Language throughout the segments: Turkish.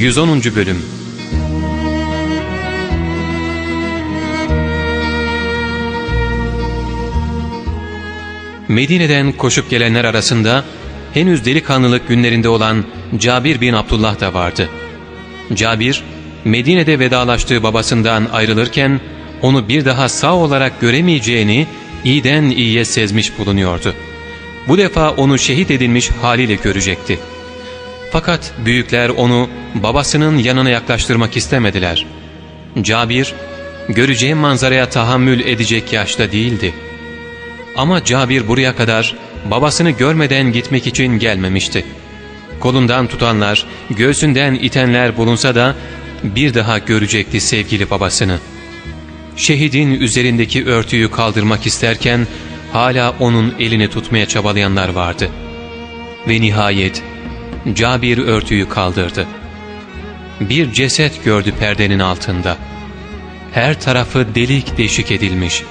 110. Bölüm Medine'den koşup gelenler arasında henüz delikanlılık günlerinde olan Cabir bin Abdullah da vardı. Cabir, Medine'de vedalaştığı babasından ayrılırken onu bir daha sağ olarak göremeyeceğini iyiden iyiye sezmiş bulunuyordu. Bu defa onu şehit edilmiş haliyle görecekti. Fakat büyükler onu babasının yanına yaklaştırmak istemediler. Cabir, göreceği manzaraya tahammül edecek yaşta değildi. Ama Cabir buraya kadar babasını görmeden gitmek için gelmemişti. Kolundan tutanlar, göğsünden itenler bulunsa da bir daha görecekti sevgili babasını. Şehidin üzerindeki örtüyü kaldırmak isterken hala onun elini tutmaya çabalayanlar vardı. Ve nihayet Cabir örtüyü kaldırdı. Bir ceset gördü perdenin altında. Her tarafı delik deşik edilmiş,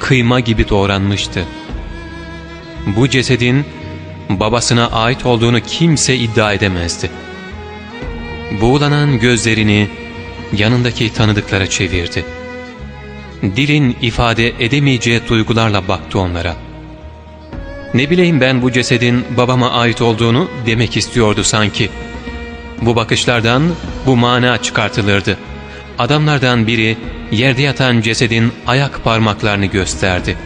kıyma gibi doğranmıştı. Bu cesedin babasına ait olduğunu kimse iddia edemezdi. Buğulanan gözlerini yanındaki tanıdıklara çevirdi. Dilin ifade edemeyeceği duygularla baktı onlara. Ne bileyim ben bu cesedin babama ait olduğunu demek istiyordu sanki. Bu bakışlardan bu mana çıkartılırdı. Adamlardan biri yerde yatan cesedin ayak parmaklarını gösterdi.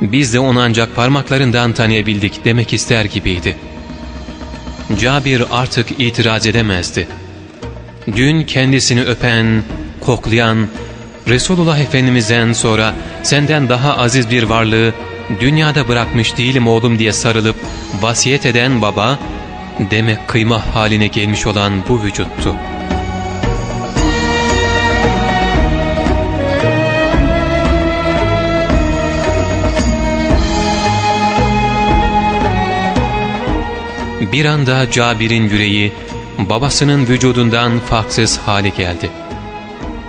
Biz de onu ancak parmaklarından tanıyabildik demek ister gibiydi. Cabir artık itiraz edemezdi. Dün kendisini öpen, koklayan, Resulullah Efendimiz'den sonra senden daha aziz bir varlığı dünyada bırakmış değilim oğlum diye sarılıp vasiyet eden baba, demek kıyma haline gelmiş olan bu vücuttu. Bir anda Cabir'in yüreği babasının vücudundan farksız hale geldi.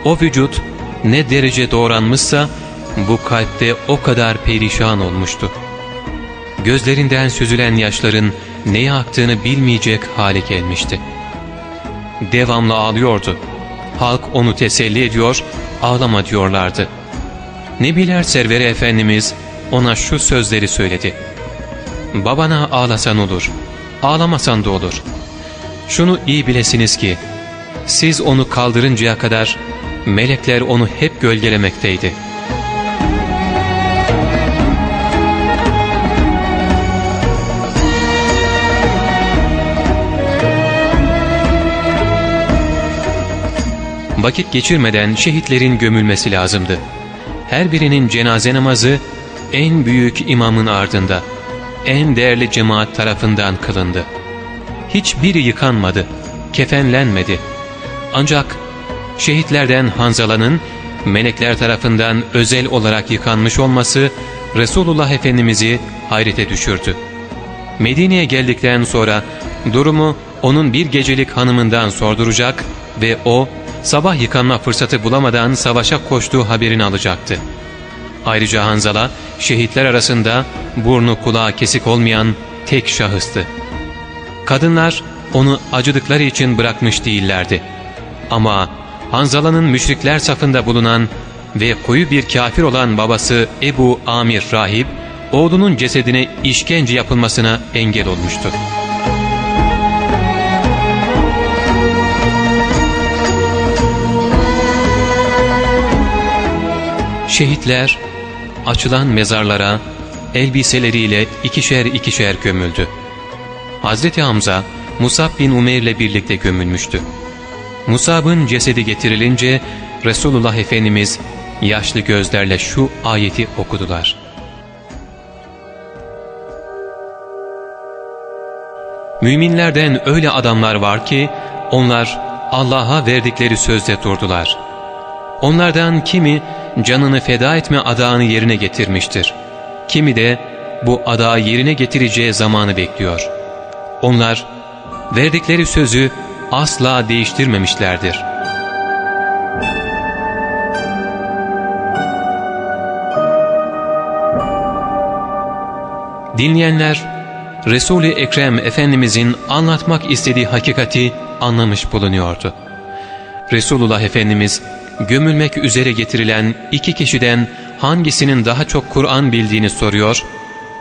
O vücut ne derece doğranmışsa bu kalpte o kadar perişan olmuştu. Gözlerinden süzülen yaşların neye aktığını bilmeyecek hale gelmişti. Devamlı ağlıyordu. Halk onu teselli ediyor, ağlama diyorlardı. Nebiler Serveri Efendimiz ona şu sözleri söyledi. Babana ağlasan olur, ağlamasan da olur. Şunu iyi bilesiniz ki, siz onu kaldırıncaya kadar melekler onu hep gölgelemekteydi. Vakit geçirmeden şehitlerin gömülmesi lazımdı. Her birinin cenaze namazı en büyük imamın ardında, en değerli cemaat tarafından kılındı. Hiçbiri yıkanmadı, kefenlenmedi. Ancak şehitlerden Hanzala'nın melekler tarafından özel olarak yıkanmış olması Resulullah Efendimiz'i hayrete düşürdü. Medine'ye geldikten sonra durumu onun bir gecelik hanımından sorduracak ve o sabah yıkanma fırsatı bulamadan savaşa koştuğu haberini alacaktı. Ayrıca Hanzala şehitler arasında burnu kulağı kesik olmayan tek şahıstı. Kadınlar onu acıdıkları için bırakmış değillerdi. Ama Hanzala'nın müşrikler safında bulunan ve koyu bir kafir olan babası Ebu Amir Rahip, oğlunun cesedine işkence yapılmasına engel olmuştu. Şehitler açılan mezarlara elbiseleriyle ikişer ikişer gömüldü. Hazreti Hamza Musab bin Umeyr ile birlikte gömülmüştü. Musab'ın cesedi getirilince Resulullah Efendimiz yaşlı gözlerle şu ayeti okudular. Müminlerden öyle adamlar var ki onlar Allah'a verdikleri sözde durdular. Onlardan kimi canını feda etme adağını yerine getirmiştir. Kimi de bu adağı yerine getireceği zamanı bekliyor. Onlar verdikleri sözü asla değiştirmemişlerdir. Dinleyenler Resul-i Ekrem Efendimizin anlatmak istediği hakikati anlamış bulunuyordu. Resulullah Efendimiz gömülmek üzere getirilen iki kişiden hangisinin daha çok Kur'an bildiğini soruyor,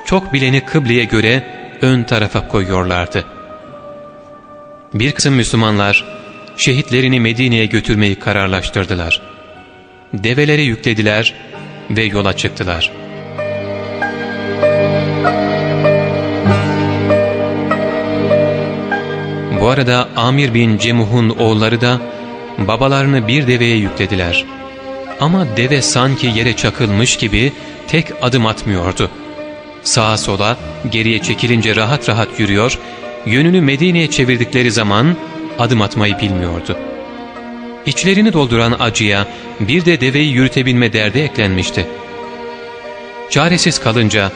çok bileni kıbleye göre ön tarafa koyuyorlardı. Bir kısım Müslümanlar şehitlerini Medine'ye götürmeyi kararlaştırdılar. Develere yüklediler ve yola çıktılar. Bu arada Amir bin Cemuh'un oğulları da babalarını bir deveye yüklediler. Ama deve sanki yere çakılmış gibi tek adım atmıyordu. Sağa sola geriye çekilince rahat rahat yürüyor, yönünü Medine'ye çevirdikleri zaman adım atmayı bilmiyordu. İçlerini dolduran acıya bir de deveyi yürütebilme derdi eklenmişti. Çaresiz kalınca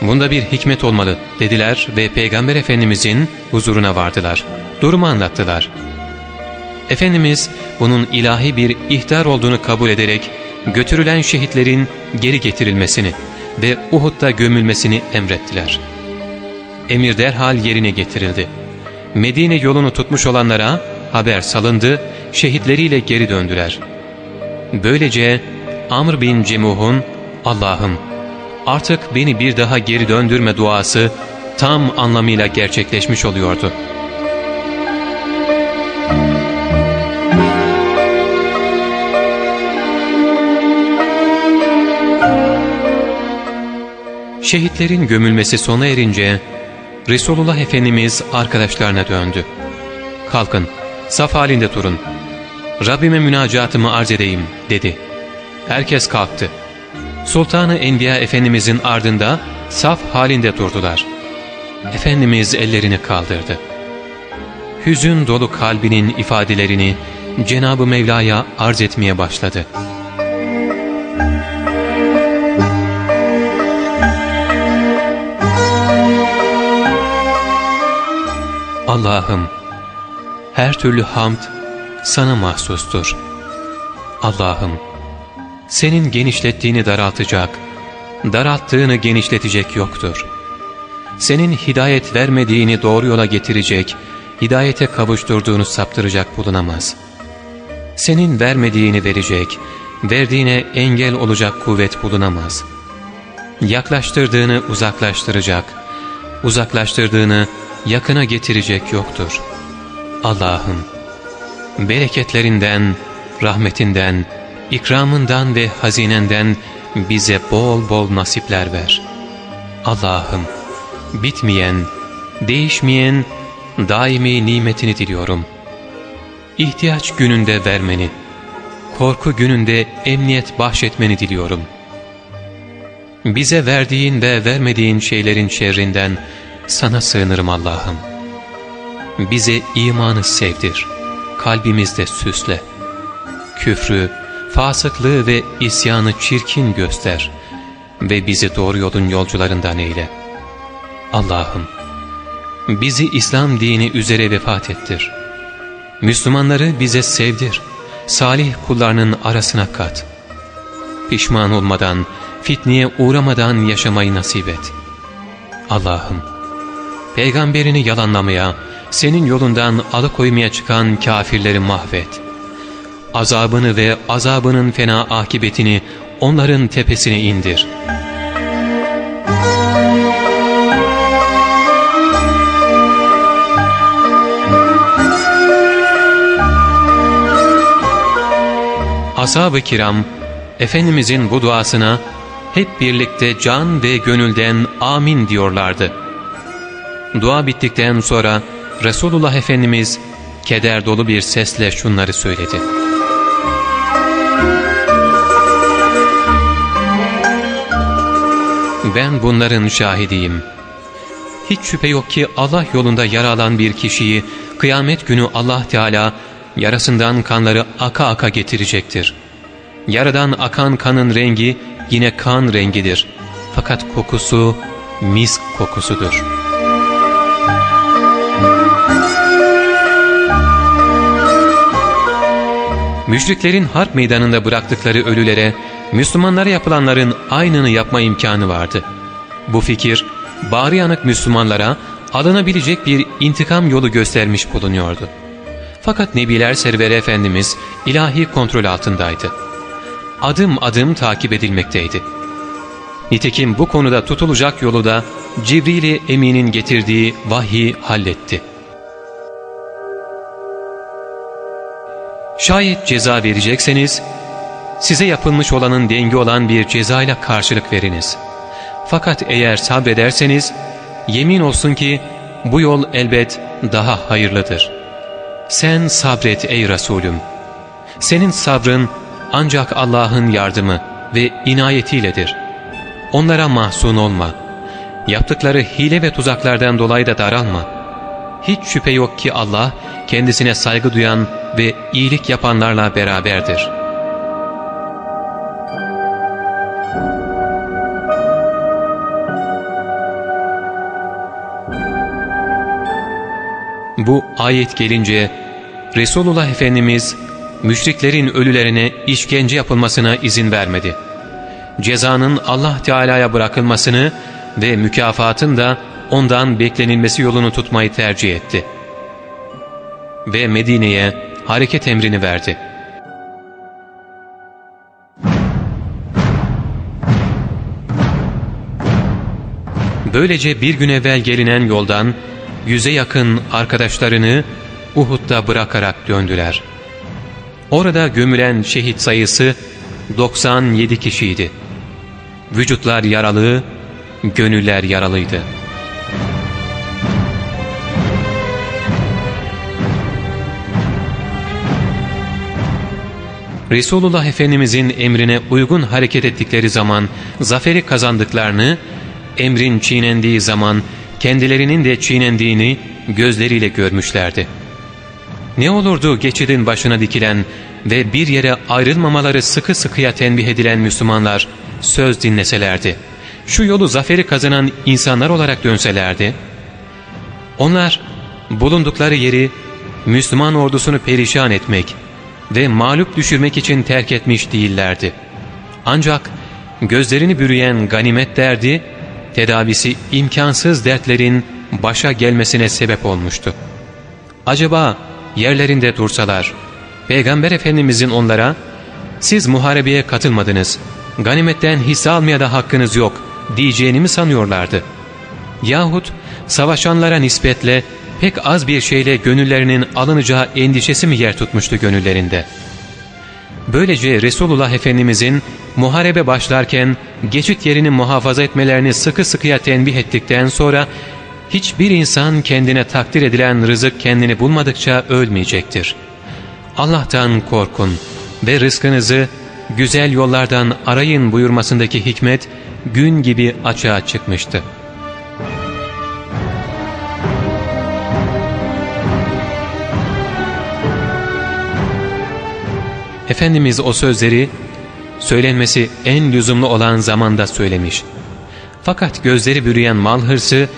bunda bir hikmet olmalı dediler ve Peygamber Efendimizin huzuruna vardılar. Durumu anlattılar. Efendimiz bunun ilahi bir ihtar olduğunu kabul ederek götürülen şehitlerin geri getirilmesini ve Uhud'da gömülmesini emrettiler. Emir derhal yerine getirildi. Medine yolunu tutmuş olanlara haber salındı, şehitleriyle geri döndüler. Böylece Amr bin Cemuh'un Allah'ım artık beni bir daha geri döndürme duası tam anlamıyla gerçekleşmiş oluyordu.'' Şehitlerin gömülmesi sona erince Resulullah Efendimiz arkadaşlarına döndü. Kalkın, saf halinde durun. Rabbime münacatımı arz edeyim dedi. Herkes kalktı. Sultanı Enbiya Efendimizin ardında saf halinde durdular. Efendimiz ellerini kaldırdı. Hüzün dolu kalbinin ifadelerini Cenab-ı Mevla'ya arz etmeye başladı. Allah'ım her türlü hamd sana mahsustur. Allah'ım senin genişlettiğini daraltacak, daralttığını genişletecek yoktur. Senin hidayet vermediğini doğru yola getirecek, hidayete kavuşturduğunu saptıracak bulunamaz. Senin vermediğini verecek, verdiğine engel olacak kuvvet bulunamaz. Yaklaştırdığını uzaklaştıracak, uzaklaştırdığını yakına getirecek yoktur. Allah'ım bereketlerinden, rahmetinden, ikramından ve hazinenden bize bol bol nasipler ver. Allah'ım bitmeyen, değişmeyen daimi nimetini diliyorum. İhtiyaç gününde vermeni, korku gününde emniyet bahşetmeni diliyorum. Bize verdiğin ve vermediğin şeylerin şerrinden, sana sığınırım Allah'ım. Bize imanı sevdir, kalbimizde süsle. Küfrü, fasıklığı ve isyanı çirkin göster ve bizi doğru yolun yolcularından eyle. Allah'ım, bizi İslam dini üzere vefat ettir. Müslümanları bize sevdir, salih kullarının arasına kat. Pişman olmadan, fitneye uğramadan yaşamayı nasip et. Allah'ım, peygamberini yalanlamaya, senin yolundan alıkoymaya çıkan kafirleri mahvet. Azabını ve azabının fena akibetini onların tepesine indir. Ashab-ı kiram, Efendimizin bu duasına hep birlikte can ve gönülden amin diyorlardı. Dua bittikten sonra Resulullah Efendimiz keder dolu bir sesle şunları söyledi. Ben bunların şahidiyim. Hiç şüphe yok ki Allah yolunda yara alan bir kişiyi kıyamet günü Allah Teala yarasından kanları aka aka getirecektir. Yaradan akan kanın rengi yine kan rengidir. Fakat kokusu misk kokusudur.'' Müşriklerin harp meydanında bıraktıkları ölülere Müslümanlara yapılanların aynını yapma imkanı vardı. Bu fikir bağrı yanık Müslümanlara alınabilecek bir intikam yolu göstermiş bulunuyordu. Fakat Nebiler Serveri Efendimiz ilahi kontrol altındaydı. Adım adım takip edilmekteydi. Nitekim bu konuda tutulacak yolu da Cibril-i Emin'in getirdiği vahyi halletti. Şayet ceza verecekseniz, size yapılmış olanın dengi olan bir cezayla karşılık veriniz. Fakat eğer sabrederseniz, yemin olsun ki bu yol elbet daha hayırlıdır. Sen sabret ey Resulüm. Senin sabrın ancak Allah'ın yardımı ve inayetiyledir. Onlara mahzun olma. Yaptıkları hile ve tuzaklardan dolayı da daralma. Hiç şüphe yok ki Allah kendisine saygı duyan ve iyilik yapanlarla beraberdir. Bu ayet gelince Resulullah Efendimiz müşriklerin ölülerine işkence yapılmasına izin vermedi. Cezanın Allah Teala'ya bırakılmasını ve mükafatın da ondan beklenilmesi yolunu tutmayı tercih etti. Ve Medine'ye hareket emrini verdi. Böylece bir gün evvel gelinen yoldan yüze yakın arkadaşlarını Uhud'da bırakarak döndüler. Orada gömülen şehit sayısı 97 kişiydi. Vücutlar yaralı, gönüller yaralıydı. Resulullah Efendimizin emrine uygun hareket ettikleri zaman zaferi kazandıklarını, emrin çiğnendiği zaman kendilerinin de çiğnendiğini gözleriyle görmüşlerdi. Ne olurdu geçidin başına dikilen ve bir yere ayrılmamaları sıkı sıkıya tenbih edilen Müslümanlar söz dinleselerdi. Şu yolu zaferi kazanan insanlar olarak dönselerdi. Onlar bulundukları yeri Müslüman ordusunu perişan etmek ve mağlup düşürmek için terk etmiş değillerdi. Ancak gözlerini bürüyen ganimet derdi, tedavisi imkansız dertlerin başa gelmesine sebep olmuştu. Acaba yerlerinde dursalar, Peygamber Efendimizin onlara, siz muharebeye katılmadınız, ganimetten hisse almaya da hakkınız yok diyeceğini mi sanıyorlardı? Yahut savaşanlara nispetle pek az bir şeyle gönüllerinin alınacağı endişesi mi yer tutmuştu gönüllerinde? Böylece Resulullah Efendimizin muharebe başlarken geçit yerini muhafaza etmelerini sıkı sıkıya tenbih ettikten sonra hiçbir insan kendine takdir edilen rızık kendini bulmadıkça ölmeyecektir. Allah'tan korkun ve rızkınızı güzel yollardan arayın buyurmasındaki hikmet gün gibi açığa çıkmıştı. Efendimiz o sözleri söylenmesi en lüzumlu olan zamanda söylemiş. Fakat gözleri bürüyen mal hırsı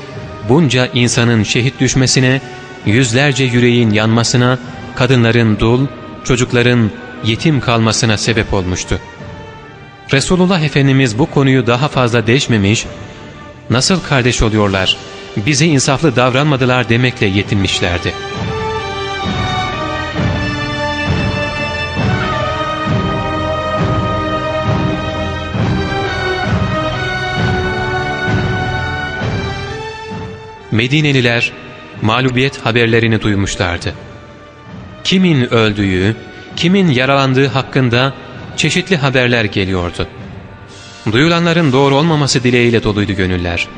bunca insanın şehit düşmesine, yüzlerce yüreğin yanmasına, kadınların dul, çocukların yetim kalmasına sebep olmuştu. Resulullah Efendimiz bu konuyu daha fazla deşmemiş, nasıl kardeş oluyorlar, bize insaflı davranmadılar demekle yetinmişlerdi. Medineliler mağlubiyet haberlerini duymuşlardı. Kimin öldüğü, kimin yaralandığı hakkında çeşitli haberler geliyordu. Duyulanların doğru olmaması dileğiyle doluydu gönüller.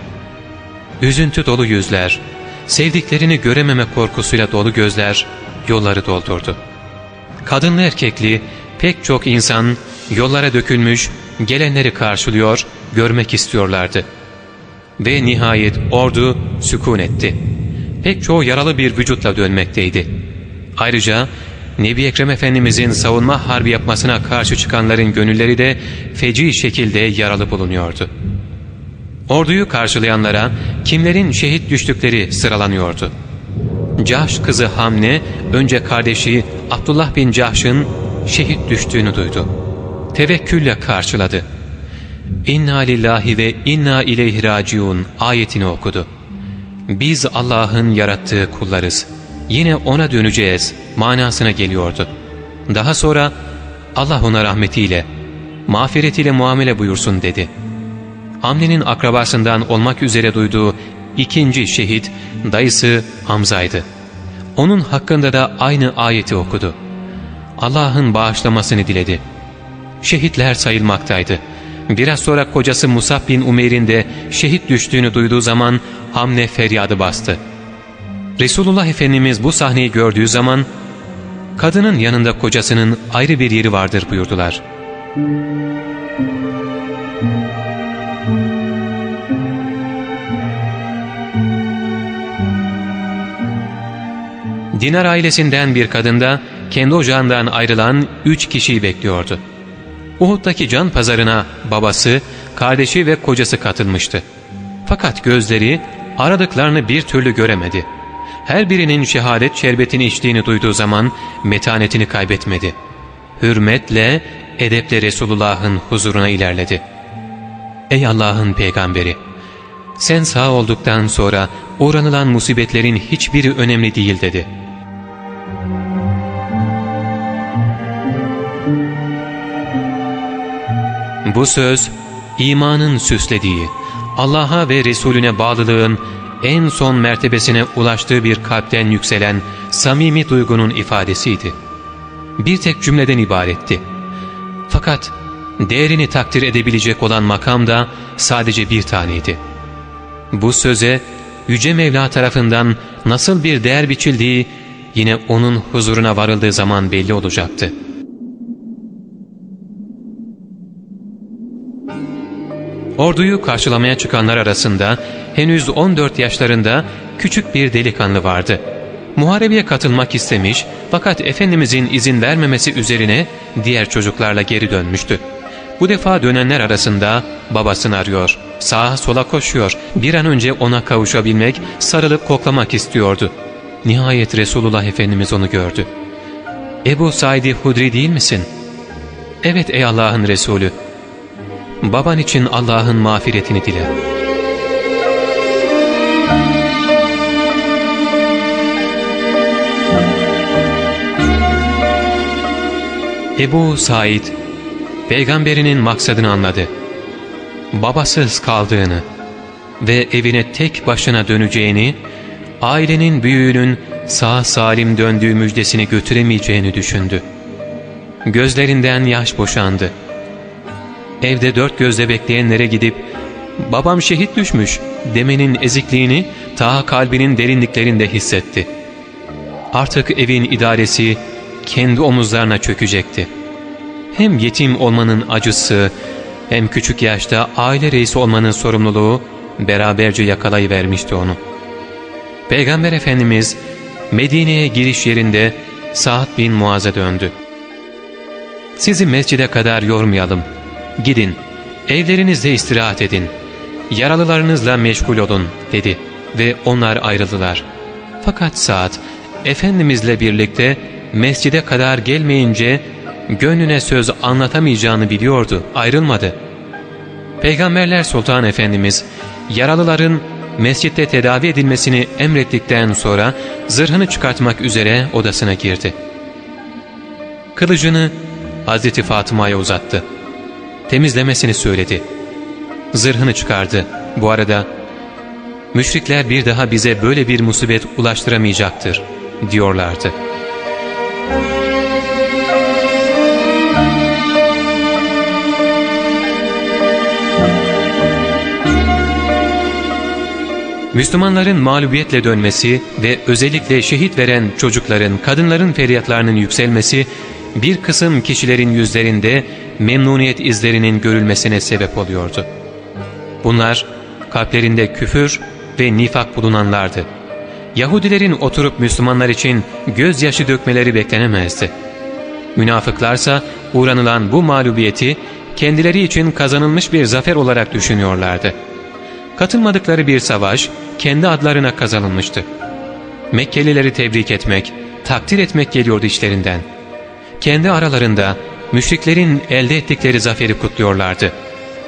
Üzüntü dolu yüzler, sevdiklerini görememe korkusuyla dolu gözler yolları doldurdu. Kadınlı erkekli pek çok insan yollara dökülmüş, gelenleri karşılıyor, görmek istiyorlardı. Ve nihayet ordu sükun etti. Pek çoğu yaralı bir vücutla dönmekteydi. Ayrıca Nebi Ekrem Efendimizin savunma harbi yapmasına karşı çıkanların gönülleri de feci şekilde yaralı bulunuyordu. Orduyu karşılayanlara kimlerin şehit düştükleri sıralanıyordu. Cahş kızı Hamne önce kardeşi Abdullah bin Cahş'ın şehit düştüğünü duydu. Tevekkülle karşıladı. İnna lillahi ve inna ileyhi raciun ayetini okudu. Biz Allah'ın yarattığı kullarız. Yine O'na döneceğiz manasına geliyordu. Daha sonra Allah ona rahmetiyle, mağfiretiyle muamele buyursun dedi. Hamle'nin akrabasından olmak üzere duyduğu ikinci şehit dayısı Hamza'ydı. Onun hakkında da aynı ayeti okudu. Allah'ın bağışlamasını diledi. Şehitler sayılmaktaydı. Biraz sonra kocası Musab bin Umeyr'in de şehit düştüğünü duyduğu zaman Hamle feryadı bastı. Resulullah Efendimiz bu sahneyi gördüğü zaman kadının yanında kocasının ayrı bir yeri vardır buyurdular. Dinar ailesinden bir kadında kendi ocağından ayrılan üç kişiyi bekliyordu. Uhud'daki can pazarına babası, kardeşi ve kocası katılmıştı. Fakat gözleri aradıklarını bir türlü göremedi. Her birinin şehadet şerbetini içtiğini duyduğu zaman metanetini kaybetmedi. Hürmetle, edeple Resulullah'ın huzuruna ilerledi. Ey Allah'ın peygamberi! Sen sağ olduktan sonra uğranılan musibetlerin hiçbiri önemli değil dedi. Bu söz imanın süslediği, Allah'a ve Resulüne bağlılığın en son mertebesine ulaştığı bir kalpten yükselen samimi duygunun ifadesiydi. Bir tek cümleden ibaretti. Fakat değerini takdir edebilecek olan makam da sadece bir taneydi. Bu söze Yüce Mevla tarafından nasıl bir değer biçildiği yine onun huzuruna varıldığı zaman belli olacaktı. Orduyu karşılamaya çıkanlar arasında henüz 14 yaşlarında küçük bir delikanlı vardı. Muharebeye katılmak istemiş fakat Efendimizin izin vermemesi üzerine diğer çocuklarla geri dönmüştü. Bu defa dönenler arasında babasını arıyor, sağa sola koşuyor, bir an önce ona kavuşabilmek, sarılıp koklamak istiyordu. Nihayet Resulullah Efendimiz onu gördü. ''Ebu Said Hudri değil misin?'' ''Evet ey Allah'ın Resulü.'' Baban için Allah'ın mağfiretini dile. Ebu Said, peygamberinin maksadını anladı. Babasız kaldığını ve evine tek başına döneceğini, ailenin büyüğünün sağ salim döndüğü müjdesini götüremeyeceğini düşündü. Gözlerinden yaş boşandı. Evde dört gözle bekleyenlere gidip ''Babam şehit düşmüş'' demenin ezikliğini ta kalbinin derinliklerinde hissetti. Artık evin idaresi kendi omuzlarına çökecekti. Hem yetim olmanın acısı hem küçük yaşta aile reisi olmanın sorumluluğu beraberce yakalayıvermişti onu. Peygamber Efendimiz Medine'ye giriş yerinde Sa'd bin Muaz'a döndü. ''Sizi mescide kadar yormayalım.'' Gidin, evlerinizde istirahat edin, yaralılarınızla meşgul olun dedi ve onlar ayrıldılar. Fakat saat Efendimizle birlikte mescide kadar gelmeyince gönlüne söz anlatamayacağını biliyordu, ayrılmadı. Peygamberler Sultan Efendimiz yaralıların mescitte tedavi edilmesini emrettikten sonra zırhını çıkartmak üzere odasına girdi. Kılıcını Hazreti Fatıma'ya uzattı temizlemesini söyledi. Zırhını çıkardı. Bu arada müşrikler bir daha bize böyle bir musibet ulaştıramayacaktır diyorlardı. Müslümanların mağlubiyetle dönmesi ve özellikle şehit veren çocukların, kadınların feryatlarının yükselmesi bir kısım kişilerin yüzlerinde memnuniyet izlerinin görülmesine sebep oluyordu. Bunlar kalplerinde küfür ve nifak bulunanlardı. Yahudilerin oturup Müslümanlar için gözyaşı dökmeleri beklenemezdi. Münafıklarsa uğranılan bu mağlubiyeti kendileri için kazanılmış bir zafer olarak düşünüyorlardı. Katılmadıkları bir savaş kendi adlarına kazanılmıştı. Mekkelileri tebrik etmek, takdir etmek geliyordu içlerinden.'' Kendi aralarında müşriklerin elde ettikleri zaferi kutluyorlardı.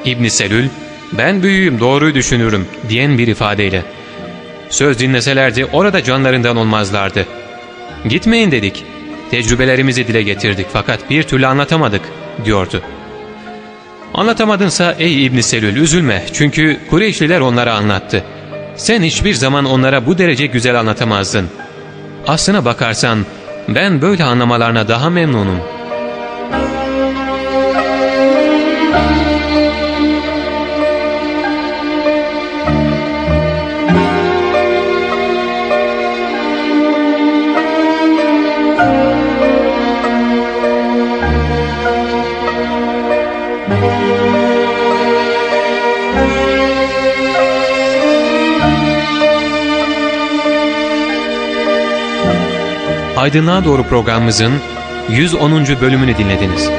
İbn Selül, ben büyüğüm doğruyu düşünürüm diyen bir ifadeyle. Söz dinleselerdi orada canlarından olmazlardı. Gitmeyin dedik. Tecrübelerimizi dile getirdik fakat bir türlü anlatamadık diyordu. Anlatamadınsa ey İbn Selül üzülme çünkü Kureyşliler onlara anlattı. Sen hiçbir zaman onlara bu derece güzel anlatamazdın. Aslına bakarsan ben böyle anlamalarına daha memnunum. Aydınlığa Doğru programımızın 110. bölümünü dinlediniz.